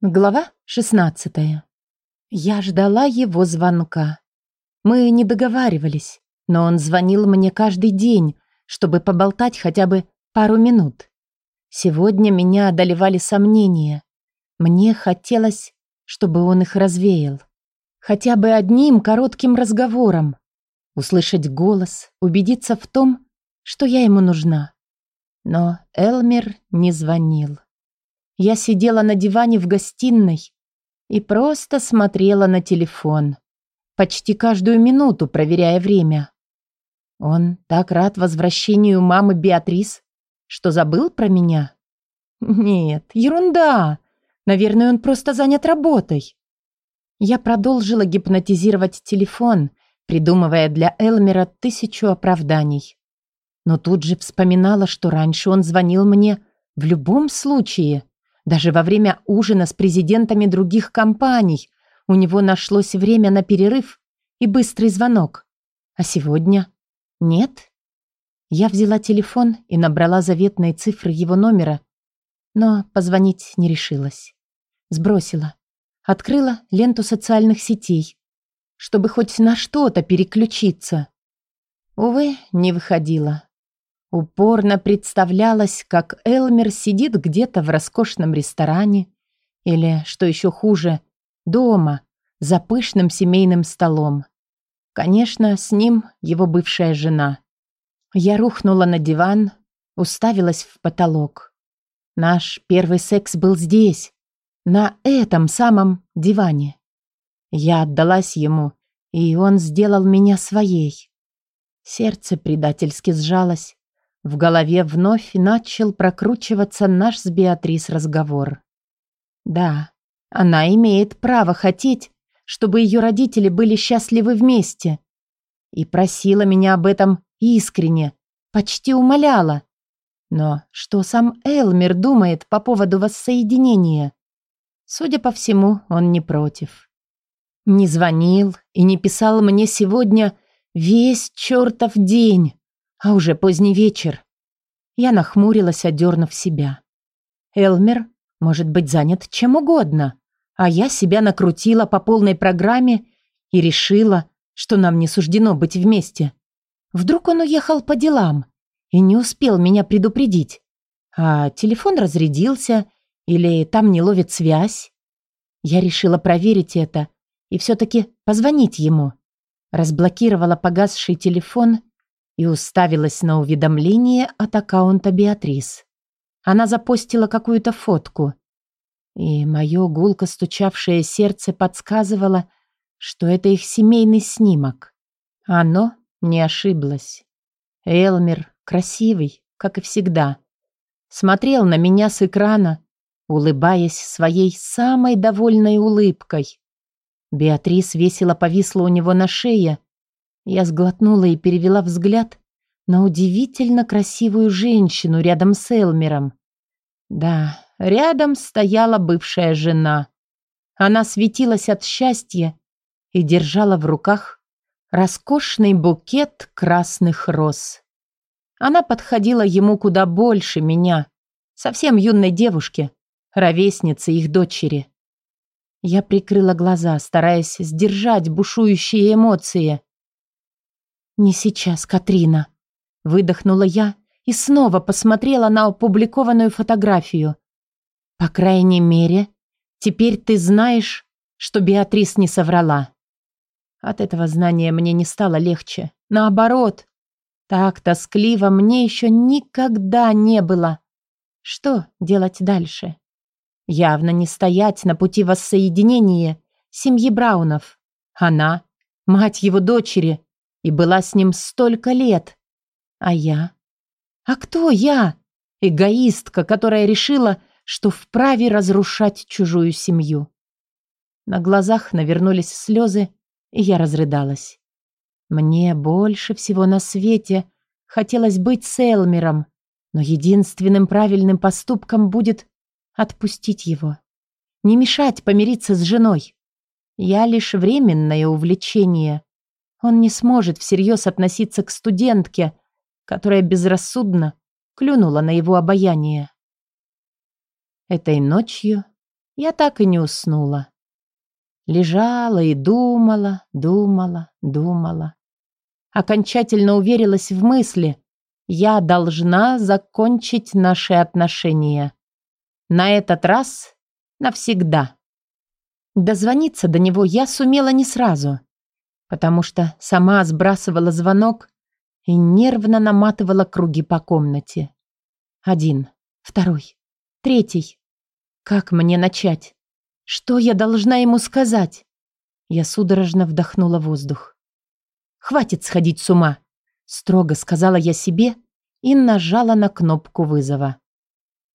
Глава 16. Я ждала его звонка. Мы не договаривались, но он звонил мне каждый день, чтобы поболтать хотя бы пару минут. Сегодня меня одолевали сомнения. Мне хотелось, чтобы он их развеял. Хотя бы одним коротким разговором. Услышать голос, убедиться в том, что я ему нужна. Но Элмер не звонил. Я сидела на диване в гостиной и просто смотрела на телефон, почти каждую минуту проверяя время. Он так рад возвращению мамы Беатрис, что забыл про меня? Нет, ерунда. Наверное, он просто занят работой. Я продолжила гипнотизировать телефон, придумывая для Элмера тысячу оправданий. Но тут же вспоминала, что раньше он звонил мне в любом случае. Даже во время ужина с президентами других компаний у него нашлось время на перерыв и быстрый звонок. А сегодня нет. Я взяла телефон и набрала заветные цифры его номера, но позвонить не решилась. Сбросила. Открыла ленту социальных сетей, чтобы хоть на что-то переключиться. Увы, не выходила. Упорно представлялось, как Элмер сидит где-то в роскошном ресторане или, что еще хуже, дома, за пышным семейным столом. Конечно, с ним его бывшая жена. Я рухнула на диван, уставилась в потолок. Наш первый секс был здесь, на этом самом диване. Я отдалась ему, и он сделал меня своей. Сердце предательски сжалось, в голове вновь начал прокручиваться наш с Беатрис разговор. Да, она имеет право хотеть, чтобы ее родители были счастливы вместе. И просила меня об этом искренне, почти умоляла. Но что сам Элмер думает по поводу воссоединения? Судя по всему, он не против. Не звонил и не писал мне сегодня весь чертов день а уже поздний вечер. Я нахмурилась, одернув себя. Элмер может быть занят чем угодно, а я себя накрутила по полной программе и решила, что нам не суждено быть вместе. Вдруг он уехал по делам и не успел меня предупредить, а телефон разрядился или там не ловит связь. Я решила проверить это и все-таки позвонить ему. Разблокировала погасший телефон и уставилась на уведомление от аккаунта Беатрис. Она запостила какую-то фотку. И мое гулко стучавшее сердце подсказывало, что это их семейный снимок. Оно не ошиблось. Элмер, красивый, как и всегда, смотрел на меня с экрана, улыбаясь своей самой довольной улыбкой. Беатрис весело повисла у него на шее, я сглотнула и перевела взгляд на удивительно красивую женщину рядом с Элмером. Да, рядом стояла бывшая жена. Она светилась от счастья и держала в руках роскошный букет красных роз. Она подходила ему куда больше меня, совсем юной девушки, ровесницы их дочери. Я прикрыла глаза, стараясь сдержать бушующие эмоции. «Не сейчас, Катрина», — выдохнула я и снова посмотрела на опубликованную фотографию. «По крайней мере, теперь ты знаешь, что Беатрис не соврала». От этого знания мне не стало легче. Наоборот, так тоскливо мне еще никогда не было. Что делать дальше? Явно не стоять на пути воссоединения семьи Браунов. Она, мать его дочери, и была с ним столько лет. А я? А кто я? Эгоистка, которая решила, что вправе разрушать чужую семью. На глазах навернулись слезы, и я разрыдалась. Мне больше всего на свете хотелось быть с Элмером, но единственным правильным поступком будет отпустить его. Не мешать помириться с женой. Я лишь временное увлечение, он не сможет всерьез относиться к студентке, которая безрассудно клюнула на его обаяние. Этой ночью Я так и не уснула. Лежала и думала, думала, думала. Окончательно уверилась в мысли. Я должна закончить наши отношения. На этот раз навсегда. Дозвониться до него я сумела не сразу, потому что сама сбрасывала звонок и нервно наматывала круги по комнате. Один, второй, третий. Как мне начать? Что я должна ему сказать? Я судорожно вдохнула воздух. «Хватит сходить с ума», — строго сказала я себе и нажала на кнопку вызова.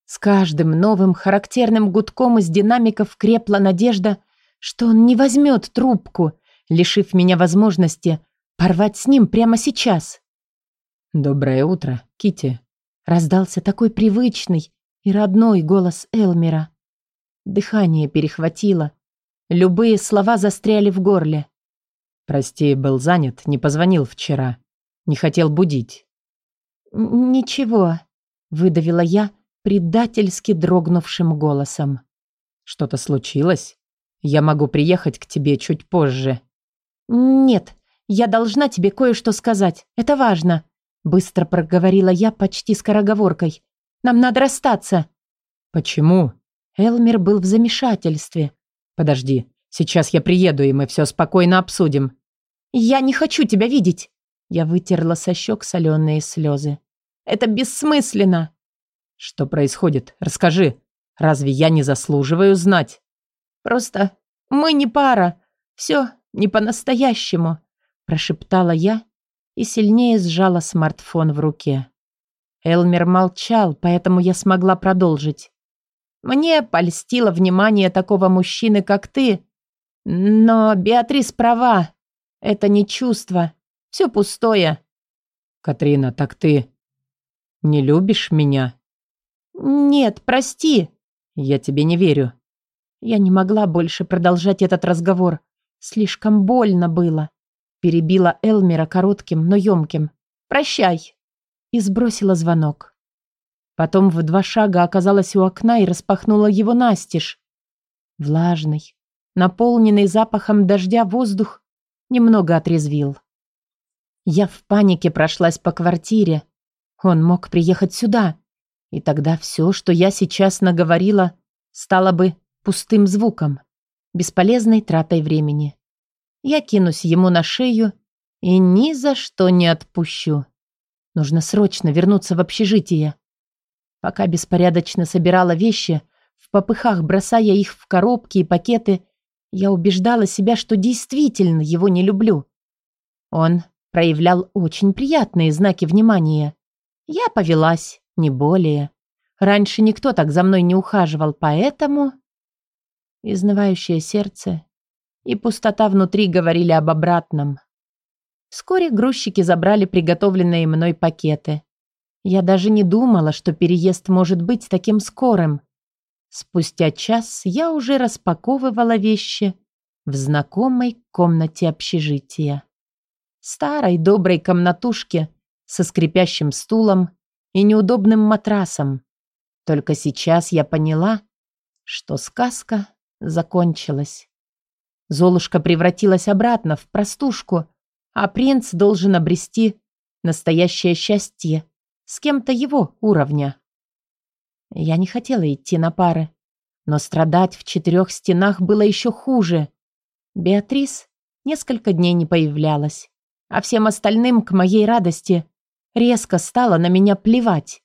С каждым новым характерным гудком из динамиков крепла надежда, что он не возьмет трубку, лишив меня возможности порвать с ним прямо сейчас. «Доброе утро, Кити, раздался такой привычный и родной голос Элмера. Дыхание перехватило. Любые слова застряли в горле. «Прости, был занят, не позвонил вчера. Не хотел будить». «Ничего», — выдавила я предательски дрогнувшим голосом. «Что-то случилось? Я могу приехать к тебе чуть позже». «Нет, я должна тебе кое-что сказать. Это важно», — быстро проговорила я почти скороговоркой. «Нам надо расстаться». «Почему?» Элмер был в замешательстве. «Подожди, сейчас я приеду, и мы все спокойно обсудим». «Я не хочу тебя видеть!» Я вытерла со щек соленые слезы. «Это бессмысленно!» «Что происходит? Расскажи. Разве я не заслуживаю знать?» «Просто мы не пара. Все не по-настоящему», прошептала я и сильнее сжала смартфон в руке. Элмер молчал, поэтому я смогла продолжить. Мне польстило внимание такого мужчины, как ты. Но Беатрис права. Это не чувство. Все пустое. Катрина, так ты не любишь меня? Нет, прости. Я тебе не верю. Я не могла больше продолжать этот разговор. Слишком больно было. Перебила Элмера коротким, но емким. «Прощай!» И сбросила звонок. Потом в два шага оказалась у окна и распахнула его настежь. Влажный, наполненный запахом дождя воздух немного отрезвил. Я в панике прошлась по квартире. Он мог приехать сюда, и тогда все, что я сейчас наговорила, стало бы пустым звуком, бесполезной тратой времени. Я кинусь ему на шею и ни за что не отпущу. Нужно срочно вернуться в общежитие. Пока беспорядочно собирала вещи, в попыхах бросая их в коробки и пакеты, я убеждала себя, что действительно его не люблю. Он проявлял очень приятные знаки внимания. Я повелась, не более. Раньше никто так за мной не ухаживал, поэтому... Изнывающее сердце и пустота внутри говорили об обратном. Вскоре грузчики забрали приготовленные мной пакеты. Я даже не думала, что переезд может быть таким скорым. Спустя час я уже распаковывала вещи в знакомой комнате общежития. Старой доброй комнатушке со скрипящим стулом и неудобным матрасом. Только сейчас я поняла, что сказка закончилась. Золушка превратилась обратно в простушку, а принц должен обрести настоящее счастье с кем-то его уровня. Я не хотела идти на пары, но страдать в четырех стенах было еще хуже. Беатрис несколько дней не появлялась, а всем остальным, к моей радости, резко стало на меня плевать.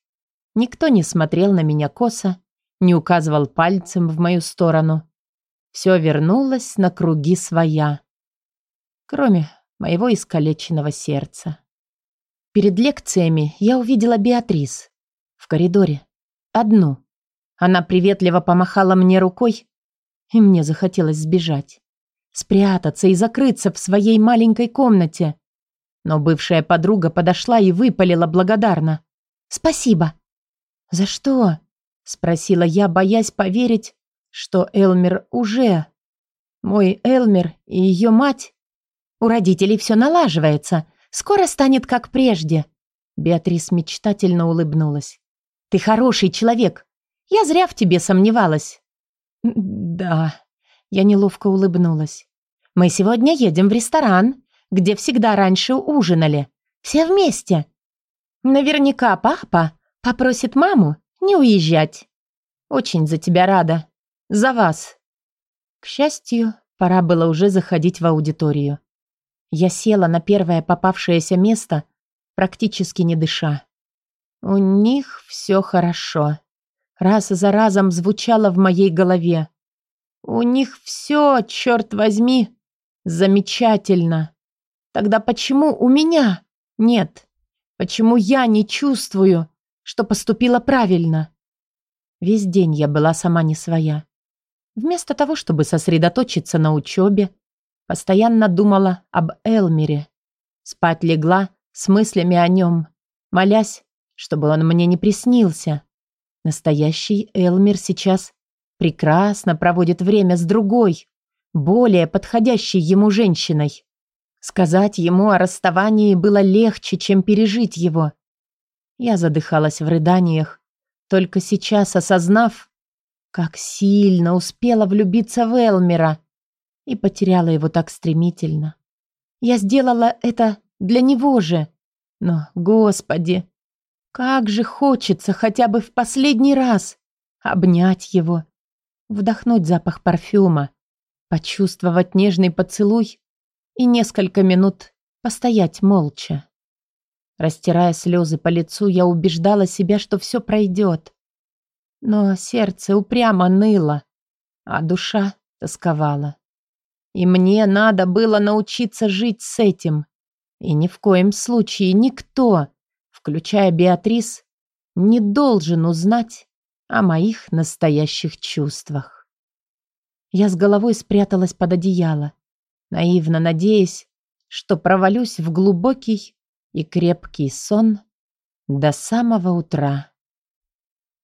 Никто не смотрел на меня косо, не указывал пальцем в мою сторону. Все вернулось на круги своя, кроме моего искалеченного сердца. Перед лекциями я увидела Беатрис. В коридоре. Одну. Она приветливо помахала мне рукой, и мне захотелось сбежать. Спрятаться и закрыться в своей маленькой комнате. Но бывшая подруга подошла и выпалила благодарно. «Спасибо». «За что?» — спросила я, боясь поверить, что Элмер уже... Мой Элмер и ее мать... У родителей все налаживается, Скоро станет как прежде». Беатрис мечтательно улыбнулась. «Ты хороший человек. Я зря в тебе сомневалась». «Да». Я неловко улыбнулась. «Мы сегодня едем в ресторан, где всегда раньше ужинали. Все вместе. Наверняка папа попросит маму не уезжать. Очень за тебя рада. За вас». К счастью, пора было уже заходить в аудиторию. Я села на первое попавшееся место, практически не дыша. У них все хорошо. Раз за разом звучало в моей голове. У них все, черт возьми, замечательно. Тогда почему у меня нет? Почему я не чувствую, что поступила правильно? Весь день я была сама не своя. Вместо того, чтобы сосредоточиться на учебе, постоянно думала об Элмере. Спать легла с мыслями о нем, молясь, чтобы он мне не приснился. Настоящий Элмер сейчас прекрасно проводит время с другой, более подходящей ему женщиной. Сказать ему о расставании было легче, чем пережить его. Я задыхалась в рыданиях, только сейчас осознав, как сильно успела влюбиться в Элмера и потеряла его так стремительно. Я сделала это для него же. Но, господи, как же хочется хотя бы в последний раз обнять его, вдохнуть запах парфюма, почувствовать нежный поцелуй и несколько минут постоять молча. Растирая слезы по лицу, я убеждала себя, что все пройдет. Но сердце упрямо ныло, а душа тосковала. И мне надо было научиться жить с этим. И ни в коем случае никто, включая Беатрис, не должен узнать о моих настоящих чувствах. Я с головой спряталась под одеяло наивно надеясь, что провалюсь в глубокий и крепкий сон до самого утра.